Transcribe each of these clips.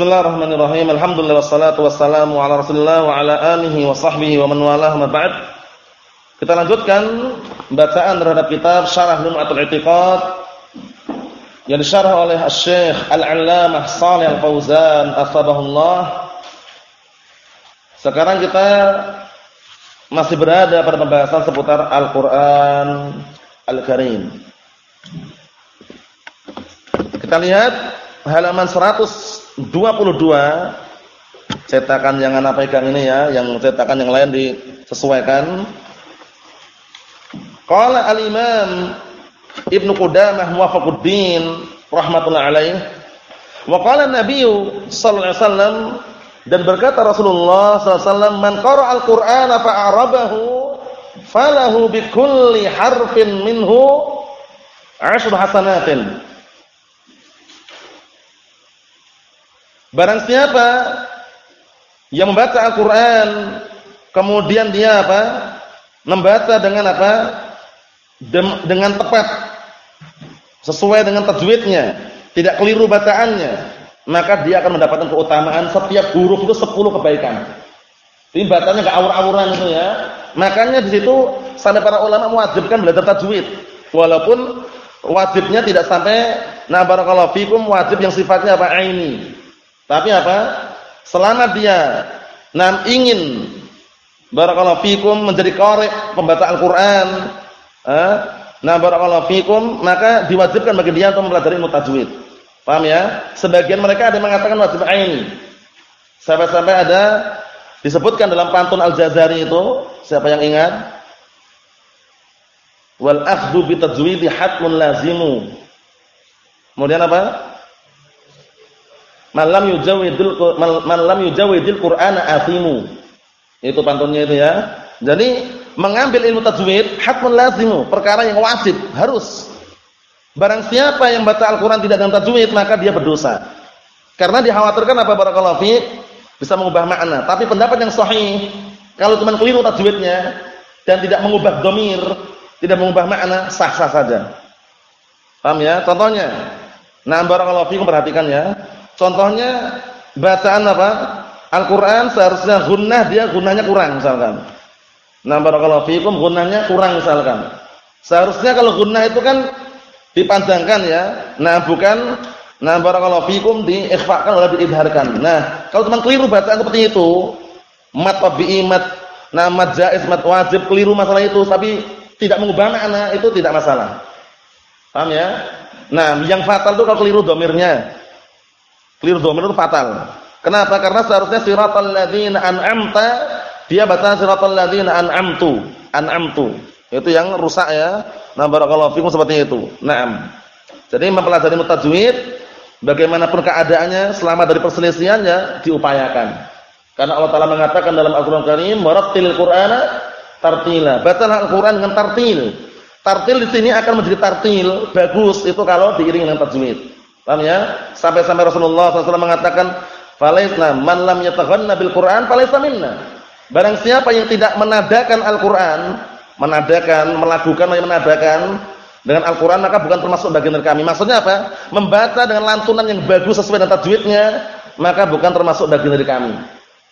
Bismillahirrahmanirrahim. Alhamdulillah wassalatu wassalamu ala Rasulillah wa ala alihi wa sahbihi wa man walah ma ba'd. Kita lanjutkan bacaan terhadap kitab Syarah Lum'atul I'tiqad yang disyarah oleh Asy-Syaikh Al-'Allamah Shalih Al-Fauzan Atsabahullah. Sekarang kita masih berada pada pembahasan seputar Al-Qur'an Al-Karim. Kita lihat halaman 100 22 cetakan yang anak pegang ini ya, yang cetakan yang lain disesuaikan. Qala al-Imam Ibnu Qudamah Muwafaquddin rahimatullah alaih wa qala sallallahu alaihi wasallam dan berkata Rasulullah sallallahu alaihi wasallam man qara'a al-Qur'ana fa'arabahu falahu bikulli harfin minhu asyru hasanatin Barang siapa yang membaca Al-Qur'an kemudian dia apa? Membaca dengan apa? Dem dengan tepat sesuai dengan tajwidnya, tidak keliru bacaannya, maka dia akan mendapatkan keutamaan setiap huruf itu 10 kebaikan. Ini bacanya enggak awur-awuran itu ya. Makanya di situ sampai para ulama mewajibkan belajar tajwid. Walaupun wajibnya tidak sampai nah barakallahu fikum wajib yang sifatnya apa? aini. Tapi apa? Selama dia nam ingin barakallahu fikum menjadi qari pembaca Al-Qur'an, eh, nah barakallahu fikum, maka diwajibkan bagi dia untuk mempelajari ilmu tajwid. Paham ya? Sebagian mereka ada yang mengatakan wajib ain. Sampai-sampai ada disebutkan dalam pantun Al-Jazari itu, siapa yang ingat? Wal akhdhu bi tajwidi hatmun lazimu. Kemudian apa? Malam yujawidul malam yujawidil Qur'ana athimu. Itu pantunnya itu ya. Jadi mengambil ilmu tajwid hakun lazimu, perkara yang wajib, harus. Barang siapa yang baca Al-Qur'an tidak dengan tajwid, maka dia berdosa. Karena dikhawatirkan apa barakallahu fiik bisa mengubah makna. Tapi pendapat yang sahih, kalau cuma keliru tajwidnya dan tidak mengubah domir, tidak mengubah makna, sah-sah saja. Paham ya? Contohnya, nah barakallahu fiikum perhatikan ya. Contohnya bacaan apa? Al-Qur'an seharusnya gunnah dia gunnahnya kurang misalkan. Nah, barakallahu fikum gunnahnya kurang misalkan. Seharusnya kalau gunnah itu kan dipanjangkan ya. Nah, bukan nah barakallahu fikum diikhfakan atau diidharkan. Nah, kalau teman keliru bacaan seperti itu, mat tabi'i mat nah mat jaiz mat wajib keliru masalah itu tapi tidak mengubah makna itu tidak masalah. Paham ya? Nah, yang fatal itu kalau keliru domirnya. Clear dhamir itu fatal. Kenapa? Karena seharusnya siratal ladzina an'amta dia baca siratal ladzina an'amtu, an'amtu. Itu yang rusak ya. Nah, barakallahu fikum seperti itu. Naam. Jadi mempelajari mutajwid bagaimanapun keadaannya selama dari perselisihannya diupayakan. Karena Allah Taala mengatakan dalam Al-Qur'an Karim, "Warattilil Qur'ana tartila." Bacalah Al-Qur'an dengan tartil. Tartil di sini akan menjadi tartil bagus itu kalau diiringi dengan tajwid. Paham ya? Sampai-sampai Rasulullah SAW mengatakan, "Falaisna man lam yataghanna bil Qur'an falaisa minna." Barang siapa yang tidak menadakan Al-Qur'an, menadakan, melakukan menadakan dengan Al-Qur'an maka bukan termasuk bagian dari kami. Maksudnya apa? Membaca dengan lantunan yang bagus sesuai dengan tajwidnya, maka bukan termasuk bagian dari kami.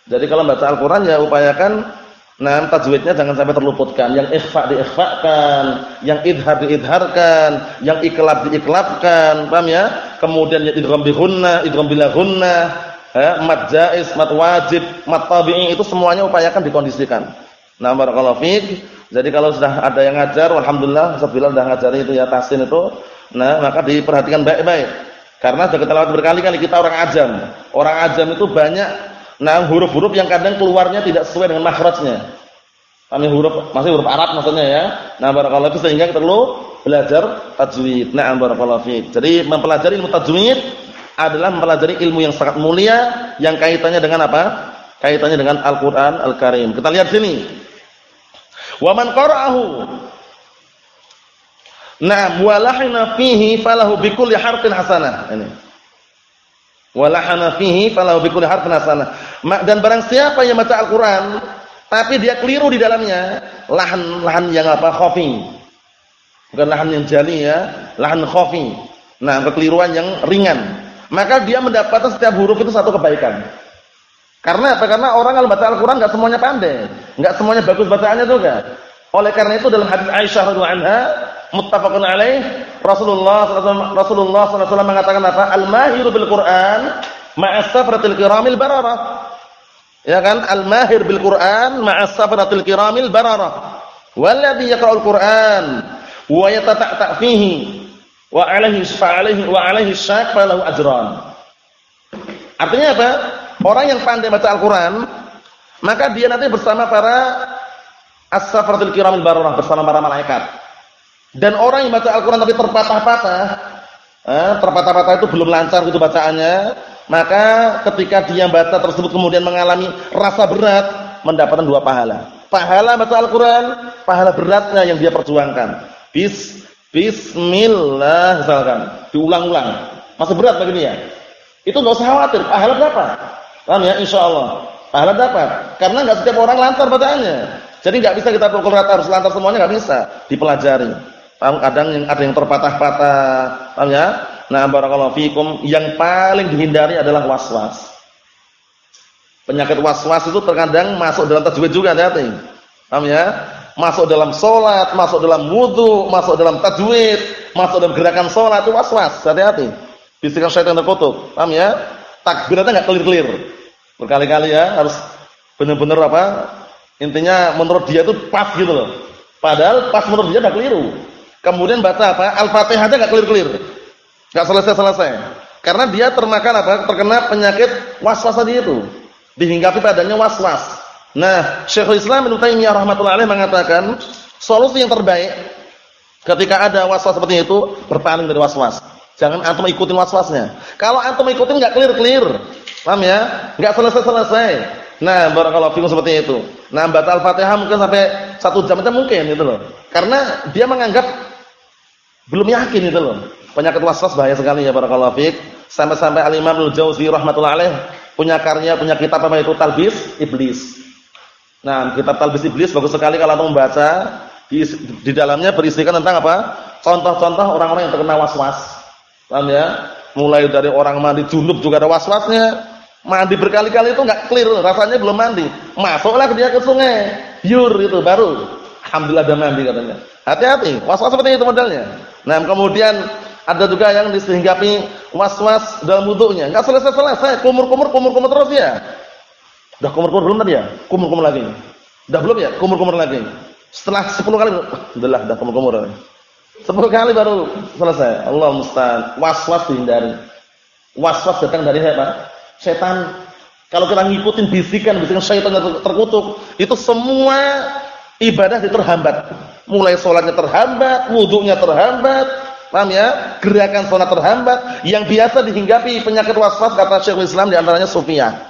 Jadi kalau baca Al-Qur'an ya upayakan Nah, tajwidnya jangan sampai terluputkan. Yang ikhfa diikhfakan, yang idhar diidharkan, yang iklab diiklabkan. Paham ya? Kemudian yang idgham bi ghunnah, idgham bila ghunnah, ya, mad jaiz, mad wajib, mad tabi'i itu semuanya upayakan dikondisikan. Nah, barakallahu fiik. Jadi kalau sudah ada yang ngajar, alhamdulillah Bilal sudah ngajari itu ya tahsin itu. Nah, maka diperhatikan baik-baik. Karena sudah kita lewat berkali-kali kita orang ajam. Orang ajam itu banyak Nah, huruf-huruf yang kadang keluarnya tidak sesuai dengan makhrajnya. Kami huruf masih huruf Arab maksudnya ya. Nah, barakallahu sehingga perlu belajar tajwid. Nah, barakallahu fiik. Jadi mempelajari ilmu tajwid adalah mempelajari ilmu yang sangat mulia yang kaitannya dengan apa? Kaitannya dengan Al-Qur'an Al-Karim. Kita lihat sini. Wa man qara'ahu Nah, walahina fihi falahu bikulli harfin hasanah. Ini. Walahana fihi falahu bikulli harfin hasanah. Dan barang siapa yang baca Al-Qur'an tapi dia keliru di dalamnya, lahan-lahan yang apa? khafi. Bukan lahan yang jali ya, lahan khafi. Nah, kekeliruan yang ringan. maka dia mendapatkan setiap huruf itu satu kebaikan. Karena apa? Karena orang kalau baca Al-Qur'an enggak semuanya pandai, enggak semuanya bagus bacaannya juga. Oleh karena itu dalam hadis Aisyah radhiyallahu anha muttafaqun alaih Rasulullah Rasulullah sallallahu mengatakan apa? Al-mahiru bil Qur'an ma'as safratil kiramil bararah. Ya kan? Al-mahir bil Qur'an ma'as safratil kiramil bararah. Walladhi yaqra'ul Qur'an wa yatata'ta fihi wa 'alaihi fa'alaihi wa 'alaihi syak falahu ajran. Artinya apa? Orang yang pandai baca Al-Qur'an, maka dia nanti bersama para as-safratul kiramil bararah bersama para malaikat. Dan orang yang baca Al-Qur'an tapi terpatah-patah, eh, terpatah-patah itu belum lancar gitu bacaannya, maka ketika dia baca tersebut kemudian mengalami rasa berat, mendapatkan dua pahala. Pahala baca Al-Qur'an, pahala beratnya yang dia perjuangkan. Bis bismillah misalkan, diulang-ulang. Masih berat bagi dia. Itu enggak usah khawatir, pahala berapa? Paham ya? Insyaallah. Pahala dapat. Karena enggak setiap orang lancar bacaannya. Jadi enggak bisa kita pukul rata harus lancar semuanya enggak bisa, dipelajari. Kadang yang ada yang terpatah-patah. Paham ya? Nah, barakallahu fikum, yang paling dihindari adalah was-was. Penyakit was-was itu terkadang masuk dalam tajwid juga, hati-hati. Paham ya? Masuk dalam salat, masuk dalam wudu, masuk dalam tajwid, masuk dalam gerakan salat itu was-was, hati-hati. Bisikan syaitan terkutuk. Paham ya? Takbiratnya enggak clear-clear. Berkali-kali ya, harus benar-benar apa? Intinya menurut dia itu pas gitu loh. Padahal pas menurut dia enggak keliru. Kemudian baca apa? Al-Fatihah aja enggak clear-clear. Enggak selesai-selesai. Karena dia termakan apa? Terkena penyakit was-was tadi itu. Dihinggapi padanya was-was. Nah, Syekhul Islam Ibnu Taimiyah rahmatullahi alaih mengatakan, solusi yang terbaik ketika ada was-was seperti itu, berpaling dari was-was. Jangan antum ikutin was-wasnya. Kalau antum ikutin enggak clear-clear. Paham ya? Enggak selesai-selesai. Nah, barakallahu fikum seperti itu. Nah, baca Al-Fatihah mungkin sampai satu jam itu mungkin gitu loh. Karena dia menganggap belum yakin itu loh. Penyakit waswas bahaya sekali ya barakallahu fik. Sampai-sampai Al-Imam Al-Jauzi rahmatullah alaih punya karya, punya kitab apa itu Talbis Iblis. Nah, kitab Talbis Iblis bagus sekali kalau anda membaca di, di dalamnya berisikan tentang apa? Contoh-contoh orang-orang yang terkena waswas. Paham ya? Mulai dari orang mandi junub juga ada waswasnya. Mandi berkali-kali itu enggak clear, rasanya belum mandi. Masuklah dia ke sungai, biur itu baru. Alhamdulillah ada mandi katanya. Hati-hati, waswas seperti itu modelnya. Nah, kemudian ada juga yang disehinggapi was-was dalam wudhunya. Enggak selesai-selesai, kumur-kumur kumur-kumur terus ya. Udah kumur-kumur belum tadi ya? Kumur-kumur lagi. Udah belum ya? Kumur-kumur lagi. Setelah 10 kali, alhamdulillah udah kumur-kumur. 10 kali baru selesai. Allah musta'an. Was-was dihindari. Was-was datang dari siapa? Setan. Kalau kita ngikutin bisikan, bisikan syaitan yang terkutuk, itu semua ibadah terhambat. Mulai sholatnya terhambat, wudhunya terhambat, Paham ya? Gerakan salat terhambat yang biasa dihinggapi penyakit waswas kata Syekhul Islam di antaranya sufiyah.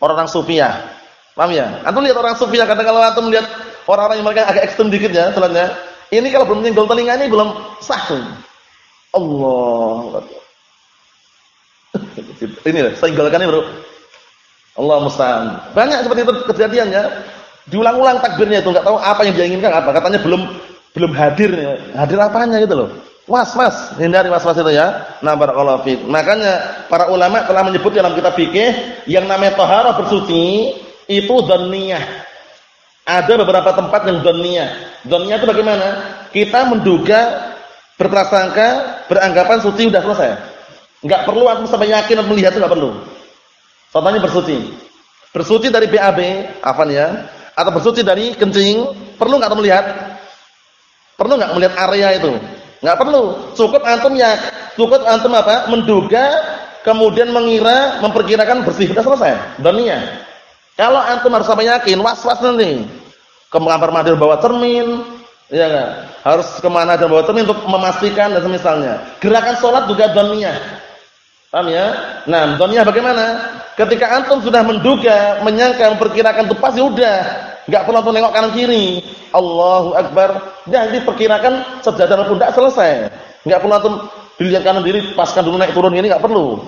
Orang-orang sufiyah. Paham ya? Antum lihat orang sufiyah kata kalau antum lihat orang-orang yang mereka agak ekstrem dikit ya salatnya. Ini kalau belum nyenggol telinga ini belum sah. Allah. ini lah, senggolkan ini, Bro. Allah musta'an. Banyak seperti itu kejadiannya. Diulang-ulang takbirnya itu enggak tahu apa yang dia inginkan apa. Katanya belum belum hadir hadir apanya gitu loh was-was hindari was-was itu ya. Nah barakallahu fiik makanya para ulama telah menyebut dalam kitab fikih yang namanya taharah bersuci itu dzanniyah ada beberapa tempat yang dzanniyah dzanniyah itu bagaimana? Kita menduga berprasangka beranggapan suci sudah selesai. Enggak perlu aku sampai yakin atau melihat itu enggak perlu. Contohnya bersuci. Bersuci dari BAB apa ya. Atau bersuci dari kencing. Perlu enggak melihat? Perlu nggak melihat area itu? Nggak perlu. Cukup antum ya, cukup antum apa? Menduga, kemudian mengira, memperkirakan bersih sudah selesai. Dunia. Kalau antum harus sampai yakin, was-was nanti. Ke kamar mandi bawa cermin, ya enggak? Harus ke mana aja bawa cermin untuk memastikan dan semisalnya. Gerakan sholat juga dunia. Paham ya? Nah, dunia bagaimana? Ketika antum sudah menduga, menyangka, memperkirakan itu pasti udah Enggak perlu antum nengok kanan kiri. Allahu Akbar. Jangan diperkirakan sejajar pundak selesai. Enggak perlu antum dilihat kanan kiri, paskan dulu naik turun ini enggak perlu.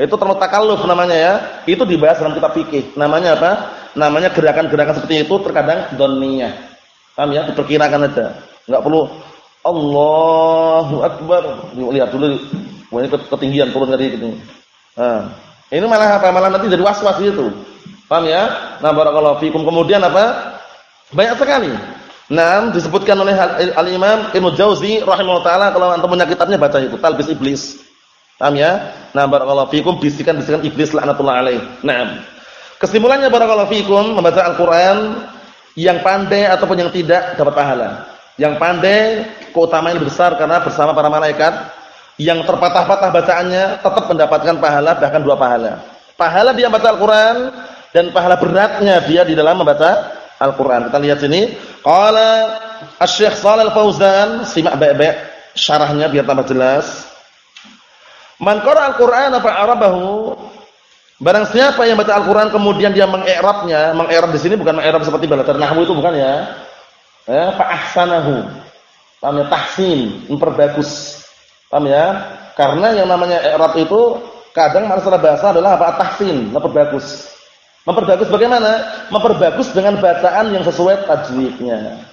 Itu terlalu takalluf namanya ya. Itu dibahas dalam kitab fikih. Namanya apa? Namanya gerakan-gerakan seperti itu terkadang dhaniyah. Paham ya? Diperkirakan aja. Enggak perlu Allahu Akbar. Lihat dulu ini ketinggian turun dari ini. Nah, ini malah apa? Malah nanti jadi was-was gitu. Paham ya? Nah, barakallahu fikum. Kemudian apa? Banyak sekali. Nah, disebutkan oleh Al-Imam Ibnu Jauzi rahimahullah taala kalau antum punya kitabnya baca itu Talbis Iblis. Paham ya? Nah, barakallahu fikum bisikan-bisikan iblis laknatullah alaih. Naam. Kesimpulannya barakallahu fikum membaca Al-Qur'an yang pandai ataupun yang tidak dapat pahala. Yang pandai keutamaan besar karena bersama para malaikat. Yang terpatah-patah bacaannya tetap mendapatkan pahala bahkan dua pahala. Pahala dia baca Al-Qur'an dan pahala beratnya dia di dalam membaca Al-Qur'an. Kita lihat sini. Qala Asy-Syaikh Shalal Fauzan, simak baik-baik syarahnya biar tambah jelas. Man qara al-Qur'ana fa'arabahu Barang siapa yang baca Al-Qur'an kemudian dia mengi'rabnya, mengi'rab di sini bukan mengi'rab seperti belajar nahwu itu bukan ya. Ya, fa ahsanahu. Paham ya? Tahsin, memperbagus. Paham ya? Karena yang namanya i'rab itu kadang masalah bahasa adalah apa? Tahsin, memperbagus. Memperbagus bagaimana? Memperbagus dengan bacaan yang sesuai tajwidnya.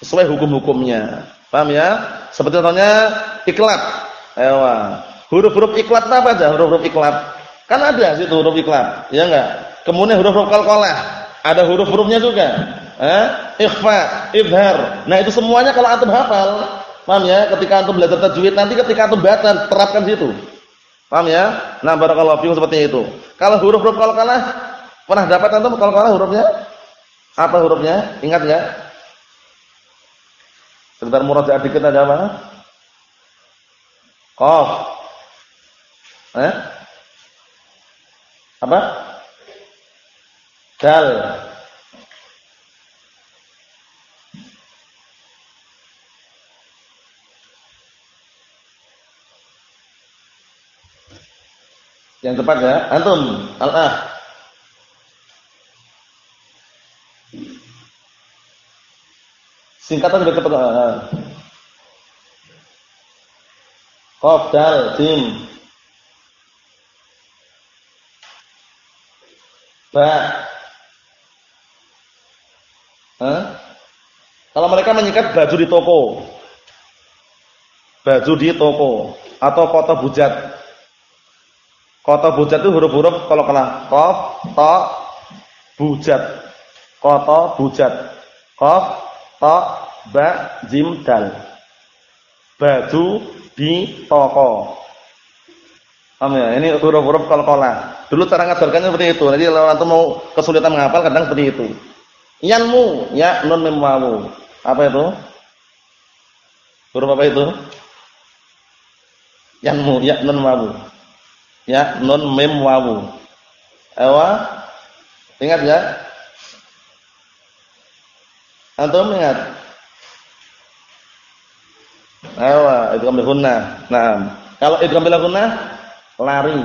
Sesuai hukum-hukumnya. Paham ya? Seperti contohnya iklat. Ewa. Huruf-huruf iklat apa aja? Huruf-huruf iklat. Kan ada situ huruf iklat, ya enggak? Kemudian huruf-huruf qalqalah, ada huruf-hurufnya juga. Eh? Ikhfa, ibhar. Nah, itu semuanya kalau antum hafal, paham ya? Ketika antum belajar tajwid nanti ketika antum baca terapkan situ. Paham ya? Nah, barakallahu fiikum seperti itu. Kalau huruf-huruf qalqalah Pernah dapat antum kalau kalah hurufnya? Apa hurufnya? Ingat enggak? Sebentar murajaah dikit aja apa? Qaf. Eh? Apa? Dal. Yang tepat ya, antum. Al-ah. Singkatan dari kepada Qaf dal jim Ba. Hah? Kalau mereka menyikat baju di toko. Baju di toko. Atau kota bujat. Kota bujat itu huruf-huruf Kalau kena Qaf, Ta, Bujat. Kota bujat. Qaf, ta ba jim dal baju di toko Paham ya? Ini huruf-huruf qalqalah. Dulu cara ngajarkannya seperti itu. Jadi kalau antum mau kesulitan menghafal kadang seperti itu. Yanmu, ya nun mim. Apa itu? Huruf apa itu? Yanmu, ya nun wawu. Ya nun mim wawu. Ewa? Ingat ya? Antum ingat? Ayo, idgham bil gunnah. Nah, kalau idgham bil gunnah lari.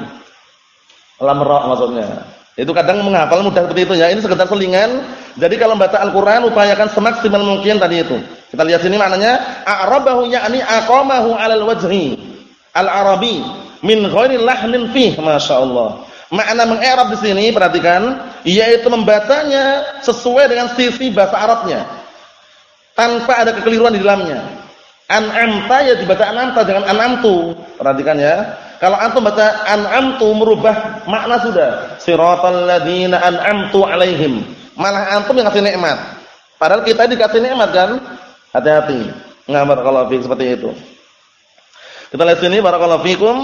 Lam maksudnya. Itu kadang menghafal mudah seperti itu ya. Ini sekedar selingan. Jadi kalau baca Al-Qur'an upayakan semaksimal mungkin tadi itu. Kita lihat sini maknanya a'rabahu yakni aqamahu 'alal wajhi al-arabi min ghairi lahnin fih, masyaallah. Makna mengerab di sini perhatikan yaitu membacanya sesuai dengan sisi bahasa Arabnya tanpa ada kekeliruan di dalamnya. An'amta ya dibaca an'amta dengan an'amtu. Perhatikan ya. Kalau antum baca an'amtu merubah makna sudah. Siratal ladzina an'amtu alaihim. Malah antum yang kasih nikmat. Padahal kita dikasih nikmat kan? Hati-hati. Ngamar kalau fiik seperti itu. Kita lihat sini barakallahu fikum.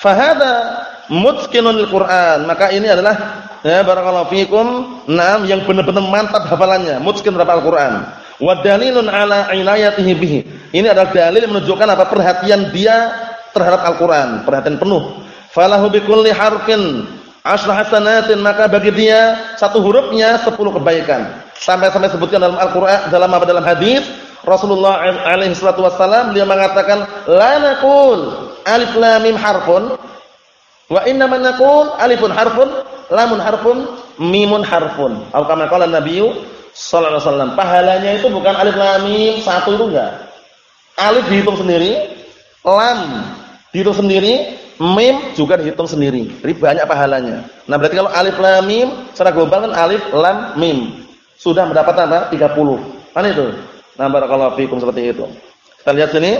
Fahada mutqinul Qur'an. Maka ini adalah ya barakallahu fikum, nam yang benar-benar mantap hafalannya, mutqin hafal Al-Qur'an. Wa dalilun ala inayatihi bihi. Ini adalah dalil menunjukkan apa perhatian dia terhadap Al-Qur'an, perhatian penuh. Falahu bikulli harfin asyra hasanatin, maka bagi dia satu hurufnya 10 kebaikan. Sampai-sampai sebutkan dalam Al-Qur'an dalam apa dalam hadis Rasulullah alaihi salatu wasallam beliau mengatakan la naqul alif lam mim harfun wa inna man naqul alifun harfun lamun harfun, mimun harfun. Atau kama qala Nabi sallallahu alaihi wasallam, pahalanya itu bukan alif lam mim satu itu enggak. Alif dihitung sendiri, lam dihitung sendiri, mim juga dihitung sendiri. Jadi banyak pahalanya. Nah, berarti kalau alif lam mim secara global kan alif lam mim. Sudah mendapat apa? 30. Kan itu. Nah, barakallahu fikum seperti itu. Kita lihat sini.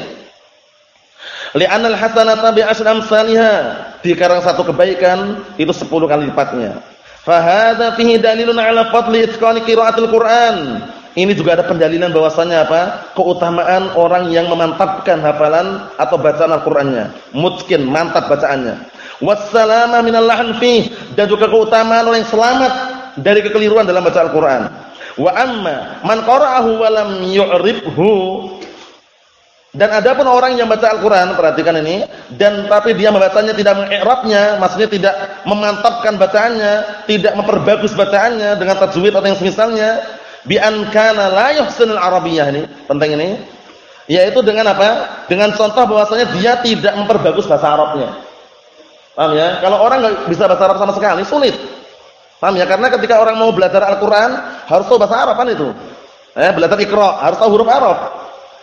Li'anal hasanata bi asyri Dikarenakan satu kebaikan itu 10 kali lipatnya. Fa hadza fihi dalilun 'ala fadli itqani qiraatil Qur'an. Ini juga ada pendalilan bahwasanya apa? Keutamaan orang yang memantapkan hafalan atau bacaan Al-Qur'annya. Mutqin, mantap bacaannya. Wassalama minal lahan fi dan juga keutamaan orang yang selamat dari kekeliruan dalam baca Al-Qur'an. Wa amma man qara'ahu wa lam yu'ribhu dan ada pun orang yang baca Al-Qur'an, perhatikan ini, dan tapi dia membacanya tidak mengi'rabnya, maksudnya tidak memantapkan bacaannya, tidak memperbagus bacaannya dengan tajwid atau yang semisalnya, bi an kana la yuhsinul arabiyyah ini, penting ini. Yaitu dengan apa? Dengan contoh bahwasanya dia tidak memperbagus bahasa Arabnya. Paham ya? Kalau orang enggak bisa bahasa Arab sama sekali, sulit. Paham ya? Karena ketika orang mau belajar Al-Qur'an, harus tahu bahasa Arab kan itu. Eh, belajar Iqra, harus tahu huruf Arab.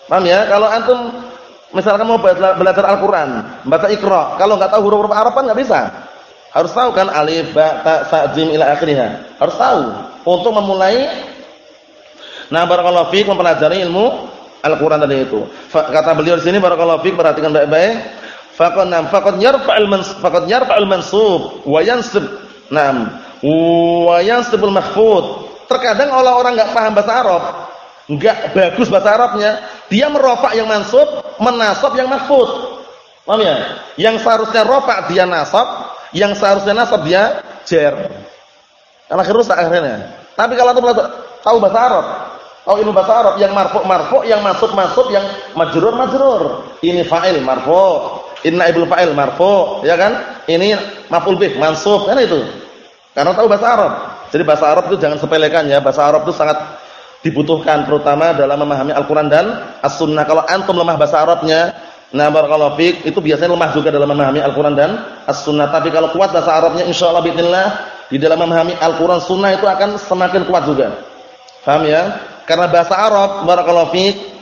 Paham ya? Kalau antum misalkan mau belajar Al-Qur'an, baca Iqra, kalau enggak tahu huruf-huruf Arab kan enggak bisa. Harus tahu kan alif, ba, ta, sa, jim ila akhirnya. Harus tahu untuk memulai Nah, barakallahu fiik mempelajari ilmu Al-Qur'an tadi itu. Kata beliau di sini barakallahu fiik perhatikan baik-baik. Faqad nam faqad yarfa'ul mansub faqad yarfa'ul mansub wa yansib. Naam. Wa yansibul mahfud. Terkadang orang-orang enggak paham bahasa Arab, enggak bagus bahasa Arabnya, dia merofa yang mansub, menasab yang mahfud. Paham ya? Yang seharusnya rofa dia nasab, yang seharusnya nasab dia jer. Karena rusak akhirnya. Tapi kalau antum tahu bahasa Arab, tahu ilmu bahasa Arab, yang marfu marfu, yang masuk masuk, yang majrur majrur. Ini fa'il marfu, inna ibul fa'il marfu, ya kan? Ini maf'ul bih mansub, kan itu. Karena tahu bahasa Arab. Jadi bahasa Arab itu jangan sepelekan ya. Bahasa Arab itu sangat dibutuhkan terutama dalam memahami Al-Qur'an dan As-Sunnah. Kalau antum lemah bahasa Arabnya, nah barakallahu itu biasanya lemah juga dalam memahami Al-Qur'an dan As-Sunnah. Tapi kalau kuat bahasa Arabnya insyaallah bismillah di dalam memahami Al-Qur'an Sunnah itu akan semakin kuat juga. Paham ya? Karena bahasa Arab barakallahu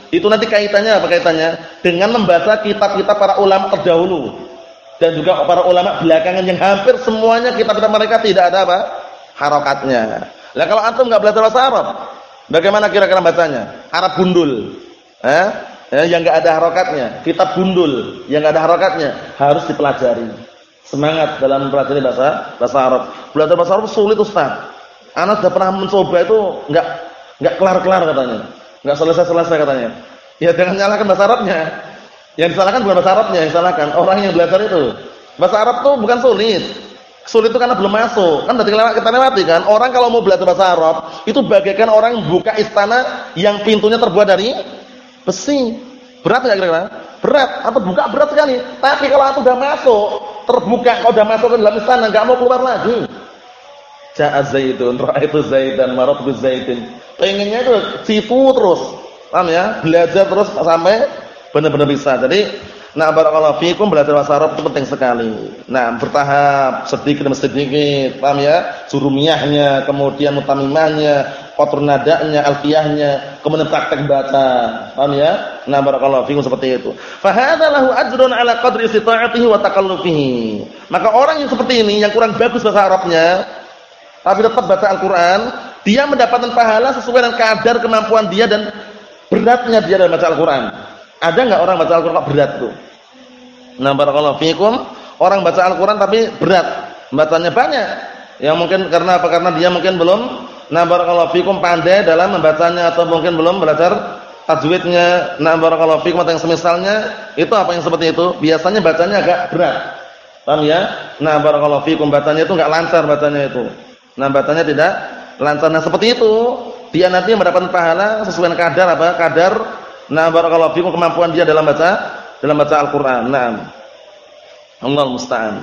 itu nanti kaitannya apa kaitannya? Dengan membaca kitab-kitab para ulama terdahulu dan juga para ulama belakangan yang hampir semuanya kitab-kitab mereka tidak ada apa? harokatnya. Lah kalau antum enggak belajar bahasa Arab, Bagaimana kira-kira bacanya? Arab gundul. Eh? Ya, yang enggak ada harokatnya, kitab gundul yang enggak ada harokatnya harus dipelajari. Semangat dalam mempelajari bahasa bahasa Arab. Belajar bahasa Arab sulit Ustaz. Anak sudah pernah mencoba itu enggak enggak kelar-kelar katanya. Enggak selesai-selesai katanya. Ya jangan nyalakan bahasa Arabnya. Yang disalahkan bukan bahasa Arabnya, yang disalahkan orang yang belajar itu. Bahasa Arab tuh bukan sulit. Sulit itu karena belum masuk. Kan tadi kita lewati kan, orang kalau mau belajar bahasa Arab, itu bagaikan orang buka istana yang pintunya terbuat dari besi. Berat enggak kira-kira? Berat atau buka berat sekali. Tapi kalau aku udah masuk, terbuka, kalau udah masuk ke dalam istana enggak mau keluar lagi. Ja'a Zaidun, ra'aitu Zaidan, maratu Zaidin. Pengennya itu situ terus. Paham ya? Belajar terus sampai benar-benar bisa. Jadi Nah, barakallahu fikum belajar bahasa Arab itu penting sekali. Nah, bertahap sedikit demi sedikit, paham ya? Surumiyahnya, kemudian mutamimahnya, kotor nadanya, alfiyahnya, kemudian praktek baca. Paham ya? Nah, barakallahu fikum seperti itu. Fa hadza lahu ajrun ala qadri istita'atihi wa takallufihi. Maka orang yang seperti ini yang kurang bagus bahasa Arabnya, tapi tetap baca Al-Qur'an, dia mendapatkan pahala sesuai dengan kadar kemampuan dia dan beratnya dia dalam baca Al-Qur'an. Ada enggak orang baca Al-Qur'an berat tuh? Nah, barakallahu fikum, orang baca Al-Qur'an tapi berat, bacanya banyak. Yang mungkin karena apa? Karena dia mungkin belum nah barakallahu fikum pandai dalam membacanya atau mungkin belum belajar tajwidnya. Nah, barakallahu fikum atau yang semisalnya, itu apa yang seperti itu? Biasanya bacanya agak berat. Paham ya? Nah, barakallahu fikum bacanya itu enggak lancar bacanya itu. Nah, bacanya tidak lancar. Nah, seperti itu, dia nanti mendapatkan pahala sesuai kadar apa? Kadar Nah, barakallahu fikum kemampuan dia dalam baca dalam baca Al-Qur'an. Naam. Allah musta'an.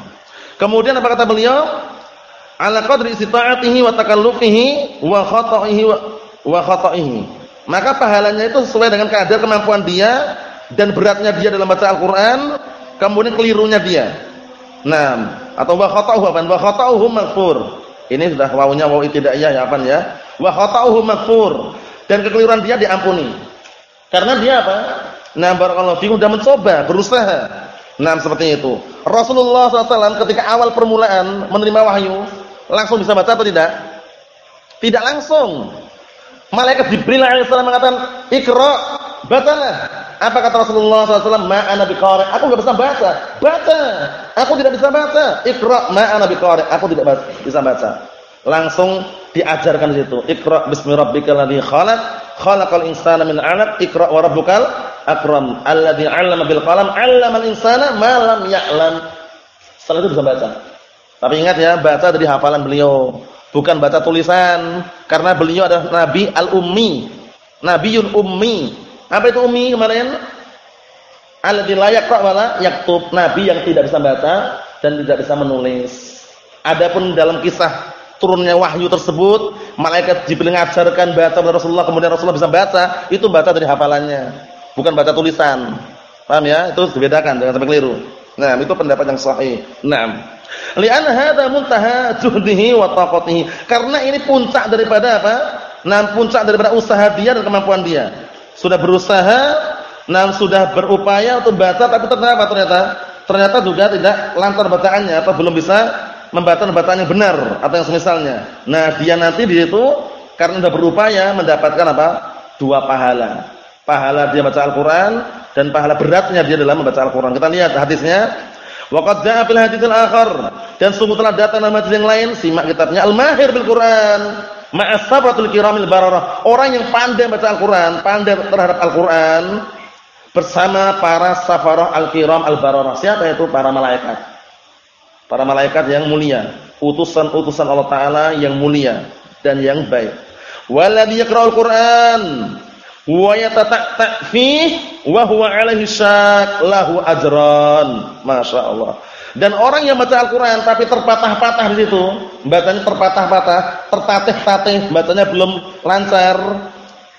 Kemudian apa kata beliau? Ala qadri istita'atihi wa takallufihi wa khata'ihi wa khata'ihi. Maka pahalanya itu sesuai dengan kadar kemampuan dia dan beratnya dia dalam baca Al-Qur'an, kemudian kelirunya dia. Naam, atau wa khata'uhu apa? Wa khata'uhu maghfur. Ini sudah wawunya wawu tidak ya apa ya? Wa khata'uhu maghfur. Dan kekeliruan dia diampuni. Karena dia apa? Nah, barakallahu fikum sudah mencoba, berusaha. Nah, seperti itu. Rasulullah SAW ketika awal permulaan menerima wahyu, langsung bisa baca atau tidak? Tidak langsung. Malaikat Jibril alaihissalam mengatakan, "Iqra, bacalah." Apa kata Rasulullah SAW? Ma'ana biqari. Aku enggak bisa baca. Baca. Aku tidak bisa baca. Iqra ma'ana biqari. Aku tidak bisa baca. Langsung diajarkan di situ. Iqra bismi rabbikal ladzi khalaq. Khalaqal insana min 'alaq. Iqra wa rabbukal akram. Alladzi 'allama bil qalam 'allamal insana ma lam ya'lam. Setelah itu bisa baca. Tapi ingat ya, baca dari hafalan beliau, bukan baca tulisan. Karena beliau adalah nabi al-ummi. Nabiun ummi. Apa itu ummi kemarin? Alladzi la yaqra wa la yaktub. Nabi yang tidak bisa baca dan tidak bisa menulis. Adapun dalam kisah turunnya wahyu tersebut, malaikat Jibril mengajarkan baca kepada Rasulullah, kemudian Rasulullah bisa baca, itu baca dari hafalannya, bukan baca tulisan. Paham ya? Itu dibedakan, jangan sampai keliru. Nah, itu pendapat yang sahih. Naam. Li'anna hadza muntaha juhdihi wa taqatihi. Karena ini puncak daripada apa? Nah, puncak daripada usaha dia dan kemampuan dia. Sudah berusaha, nah sudah berupaya untuk baca tapi ternyata ternyata ternyata juga tidak lancar bacaannya atau belum bisa membaca bacaan benar atau yang semisalnya. Nah, dia nanti di situ karena sudah berupaya mendapatkan apa? Dua pahala. Pahala dia baca Al-Qur'an dan pahala beratnya dia dalam membaca Al-Qur'an. Kita lihat hadisnya. Waqad jaa fil haditsil akhar dan sungguh telah datang dalam hadis yang lain simak kitabnya Al-Mahir bil Qur'an ma'as sabratul kiramil bararah. Orang yang pandai baca Al-Qur'an, pandai terhadap Al-Qur'an bersama para safarah al-kiram al-bararah. Siapa itu? Para malaikat. Para malaikat yang mulia, utusan-utusan Allah taala yang mulia dan yang baik. Waladhi yaqra'ul Qur'an wa yatata'ta fihi wa huwa 'alaihi syak lahu ajran. Masyaallah. Dan orang yang baca Al-Qur'an tapi terpatah-patah di situ, bacanya terpatah-patah, tertatih-tatih, bacanya belum lancar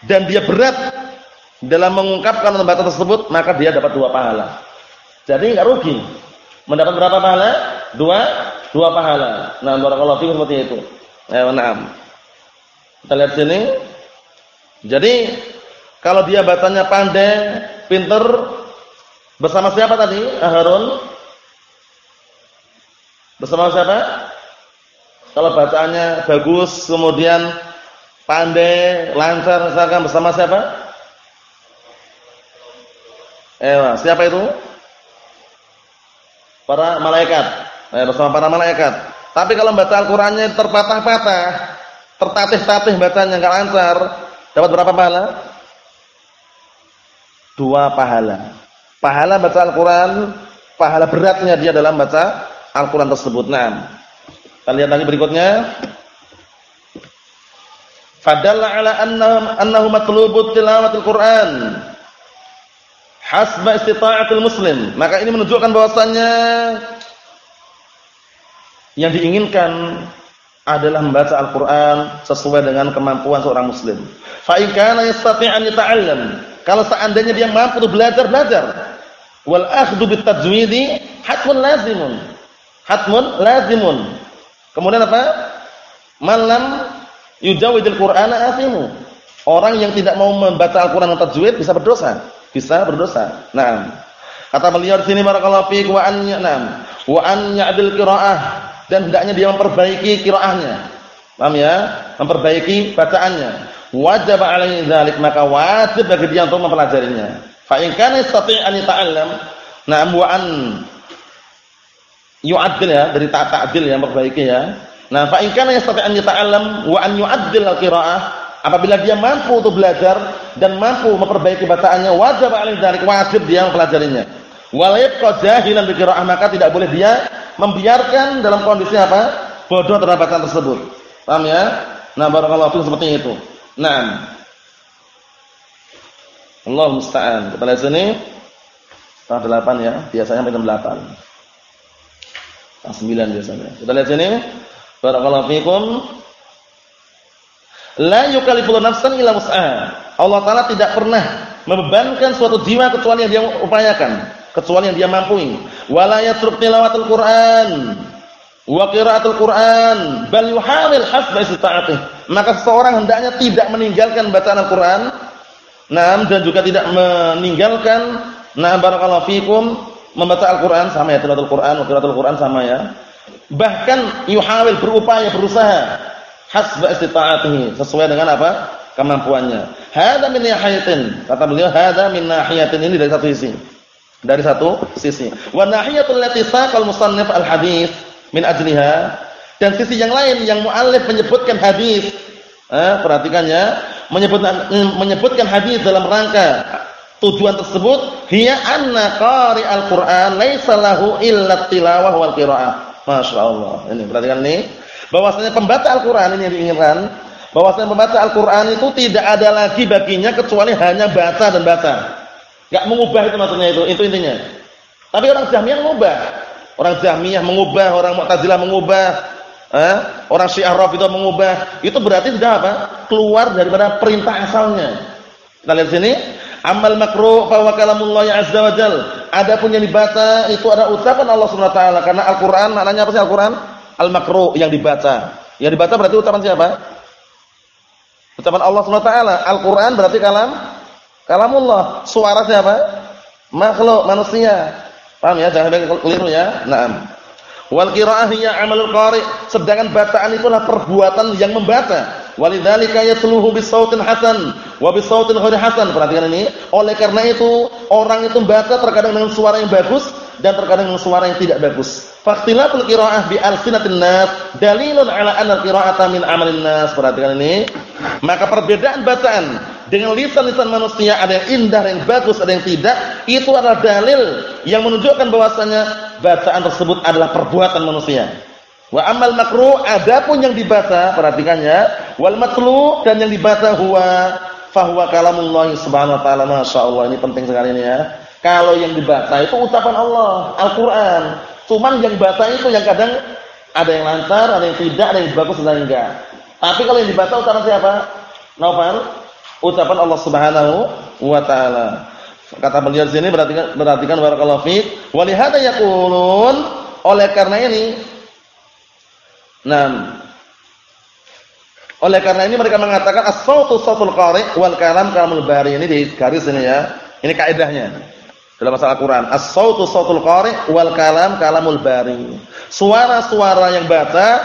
dan dia berat dalam mengungkapkan membaca tersebut, maka dia dapat dua pahala. Jadi enggak rugi. Mendapat berapa pahala? Dua, dua pahala. Nah, barakallahu fiikum seperti itu. Eh. Kita lihat sini. Jadi kalau dia bacanya pandai, pinter, bersama siapa tadi? Ah, Harun? Bersama siapa? Kalau bacaannya bagus, kemudian pandai, lancar, misalkan bersama siapa? Eh, siapa itu? Para malaikat. Eh, bersama para malaikat. Tapi kalau baca Al-Qur'annya terpatah-patah, tertatih-tatih bacanya enggak lancar, dapat berapa pahala? Dua pahala. Pahala baca Al-Quran, pahala beratnya dia dalam baca Al-Quran tersebut. Nah, kita lihat lagi berikutnya. Fadalla ala annahum annahu matlubut tilawatil Quran hasba istita'atil muslim. Maka ini menunjukkan bahwasannya yang diinginkan adalah membaca Al-Qur'an sesuai dengan kemampuan seorang muslim. Fa kana yata'allam kalau seandainya dia mampu untuk belajar, belajar. Wal akhdhu bit tajwidi hatmun lazimun. Hatmun lazimun. Kemudian apa? Malam yujawidil Qur'ana athimu. Orang yang tidak mau membaca Al-Qur'an dengan tajwid bisa berdosa. Bisa berdosa. Nah, kata beliau di sini barakallahu fiik wa an ya'nam wa an ya'dil qira'ah dan hendaknya dia memperbaiki qiraahnya. Paham ya? Memperbaiki bacaannya wajib alaihi dzalik maka wajib bagi dia untuk mempelajarinya. Fa in kana yastati' an yata'allam na'am wa ya dari tak ta'dil yang perbaiki ya. Nah, fa in kana yastati' an yata'allam wa an al-qira'ah apabila dia mampu untuk belajar dan mampu memperbaiki bacaannya wajib alaihi dzalik wajib dia mempelajarinya. Wa la yabqa jahilan bi qira'ah maka tidak boleh dia membiarkan dalam kondisi apa? bodoh terhadap bacaan tersebut. Paham ya? Nah, barakallahu fiikum seperti itu. Naam. Allah musta'an. Kita lihat sini. Setengah 8 ya. Biasanya sampai 8. Setengah 9 biasanya. Kita lihat sini. Barakallahu fikum. La yukallifullahu nafsan illa wus'aha. Allah taala tidak pernah membebankan suatu jiwa kecuali yang dia upayakan, kecuali yang dia mampu. Wala yatruk tilawatul Qur'an wa qiraatul Qur'an bal yuhawil hasba istita'atih. Maka seseorang hendaknya tidak meninggalkan bacaan Al-Qur'an. Naam dan juga tidak meninggalkan na'am barakallahu fikum membaca Al-Qur'an sama ya tilawatul Qur'an qiraatul Qur'an sama ya. Bahkan yuhawil berupaya berusaha hasba istita'atihi sesuai dengan apa? kemampuannya. Hada min nahiyatin. Kata beliau hada min nahiyatin ini dari satu sisi. Dari satu sisi. Wa nahiyatul lati saqal musannif al hadis min ajliha dan sisi yang lain yang muallif menyebutkan hadis. Eh, perhatikannya, menyebutkan menyebutkan hadis dalam rangka tujuan tersebut hiya anna qari al-Qur'an laisa lahu illa tilawah wal qiraah. Masyaallah. Ini perhatikan ini bahwasanya pembaca Al-Qur'an ini yang diinginkan bahwasanya membaca Al-Qur'an itu tidak ada lagi baginya kecuali hanya baca dan baca. Enggak mengubah itu maksudnya itu, itu intinya. Tapi orang Jahmiyah mengubah. Orang Jahmiyah mengubah, orang Mu'tazilah mengubah, eh? orang Syiah Rafidhah mengubah. Itu berarti sudah apa? Keluar daripada perintah asalnya. Kita lihat sini, amal makruh fa wa kalamullah azza wa jal. Adapun yang dibaca itu ada ucapan Allah Subhanahu wa taala karena Al-Qur'an maknanya apa sih Al-Qur'an? Al-makruh yang dibaca. Yang dibaca berarti ucapan siapa? Ucapan Allah SWT. Al-Quran berarti kalam kalamullah. Suara siapa? Makhluk manusia. Paham ya? Jangan sampai keliru ya. Naam. Wal qiraah hiya amalul qari. Sedangkan bacaan itulah perbuatan yang membaca. Walidzalika yatluhu bisautin hasan wa bisautin ghairi hasan. Perhatikan ini. Oleh karena itu, orang itu membaca terkadang dengan suara yang bagus dan terkadang dengan suara yang tidak bagus. Faktilatul qiraah bi alsinatin nas dalilun ala anna al-qira'ata min amalin nas. Perhatikan ini. Maka perbedaan bacaan dengan lisan-lisan manusia ada yang indah, ada yang bagus, ada yang tidak, itu adalah dalil yang menunjukkan bahwasanya bacaan tersebut adalah perbuatan manusia. Wa amal makruh adapun yang dibaca, perhatikannya, wal matlu dan yang dibaca huwa fahuwa kalamullah subhanahu wa ta'ala. Masyaallah ini penting sekali ini ya. Kalau yang dibaca itu ucapan Allah, Al-Qur'an. Cuman yang baca itu yang kadang ada yang lancar, ada yang tidak, ada yang bagus, ada yang enggak. Tapi kalau yang dibaca ucapan siapa? Naufal? Ucapan Allah Subhanahu wa taala. Kata beliau sini perhatikan perhatikan barakallahu fiik. Wa lihada yaqulun oleh karena ini Nah, oleh karena ini mereka mengatakan as-sautu sautul qari wal kalam kalamul bari. Ini di garis ini ya. Ini kaidahnya. Dalam masalah Quran, as-sautu sautul qari wal kalam kalamul bari. Suara-suara yang baca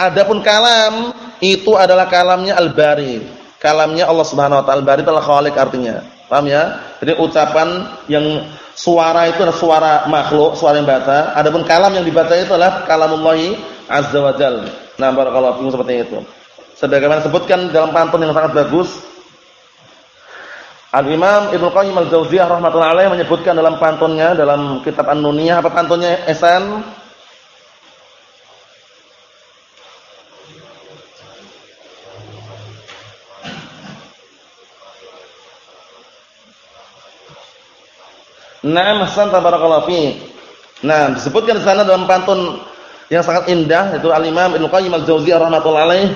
adapun kalam itu adalah kalamnya al-bari. Kalamnya Allah Subhanahu wa taala. Adalah khaliq artinya. Paham ya? Jadi ucapan yang suara itu adalah suara makhluk, suara yang baca. Adapun kalam yang dibaca itu adalah kalamullahi azza wa jalla. Nah, barakallahu fiikum seperti itu. Sebagaimana sebutkan dalam pantun yang sangat bagus Al-Imam Ibnu Qayyim Al-Jauziyah rahimatullah alaih menyebutkan dalam pantunnya dalam kitab An-Nuniyah apa pantunnya Esan Naam hasan tabarakallahu fi. Nah, disebutkan di sana dalam pantun yang sangat indah itu Al-Imam Ibnu Qayyim Al-Jauziyah rahmatullahi alaih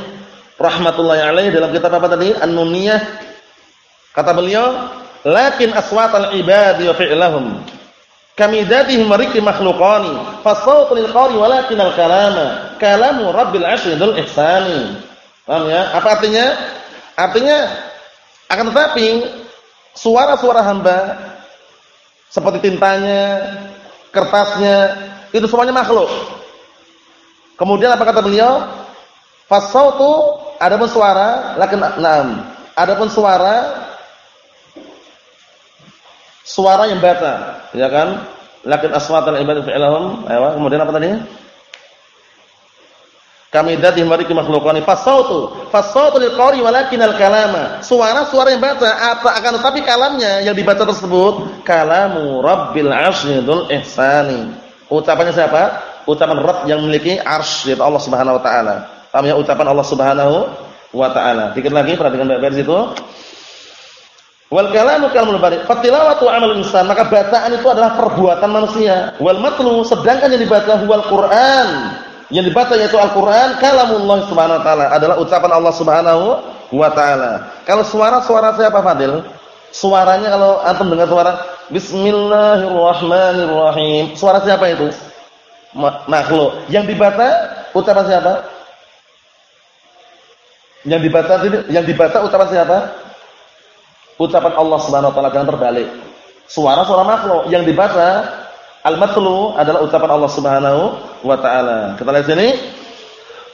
rahmatullahi alaih dalam kitab apa tadi? An-Nuniyah. Kata beliau, "Lakin aswatal ibadi wa fi'lahum kamidatihim rikri makhluqani fasawtu lil qari walakin al-kalama kalamu rabbil asydul ihsani." Paham ya? Apa artinya? Artinya akan tetapi suara-suara hamba seperti tintanya, kertasnya, itu semuanya makhluk. Kemudian apa kata beliau? Fasautu adapun suara, lakin na'am. Adapun suara suara yang baca, ya kan? Lakin aswatal ibadu fi'lahum. Kemudian apa tadi? Kami dadi mariki makhlukani. Fasautu. Fasautu lil qari walakin al kalama. Suara-suara yang baca apa akan tetapi kalamnya yang dibaca tersebut kalamu rabbil arsyidul ihsani. Ucapannya siapa? Ucapan Rabb yang memiliki arsy Allah Subhanahu wa taala. Paham ya? Ucapan Allah Subhanahu wa taala. Dikit lagi perhatikan baik-baik situ. Wal kalamu kalamul bari. Fatilawatu amal insan. Maka bacaan itu adalah perbuatan manusia. Wal matlu sedangkan yang dibaca huwal Quran yang dibaca yaitu Al-Qur'an kalamullah Subhanahu wa taala adalah ucapan Allah Subhanahu wa taala. Kalau suara-suara siapa Fadil? Suaranya kalau antum dengar suara Bismillahirrahmanirrahim. Suara siapa itu? Makhluk. Yang dibaca ucapan siapa? Yang dibaca yang dibaca ucapan siapa? Ucapan Allah Subhanahu wa taala jangan terbalik. Suara-suara makhluk yang dibaca Al-matlu adalah ucapan Allah Subhanahu wa taala. Kita lihat sini.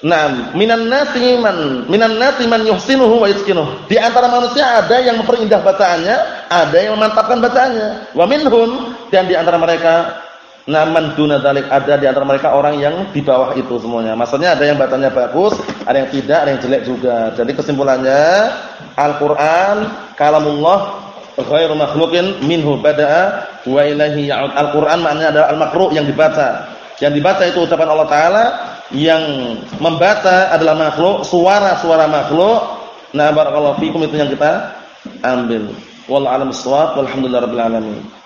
Nah, minan nasi man minan nasi man yuhsinuhu wa yutqinuhu. Di antara manusia ada yang memperindah bacaannya, ada yang memantapkan bacaannya. Wa minhum dan di antara mereka naman duna dalik ada di antara mereka orang yang di bawah itu semuanya. Maksudnya ada yang bacanya bagus, ada yang tidak, ada yang jelek juga. Jadi kesimpulannya Al-Qur'an kalamullah ghairu makhluqin minhu bada'a wa ilaihi ya'ud. Al-Qur'an maknanya adalah al-maqru' yang dibaca. Yang dibaca itu ucapan Allah taala yang membaca adalah makhluk, suara-suara makhluk. Nah, barakallahu fikum itu yang kita ambil. Wallahu a'lam bissawab. Walhamdulillahirabbil alamin.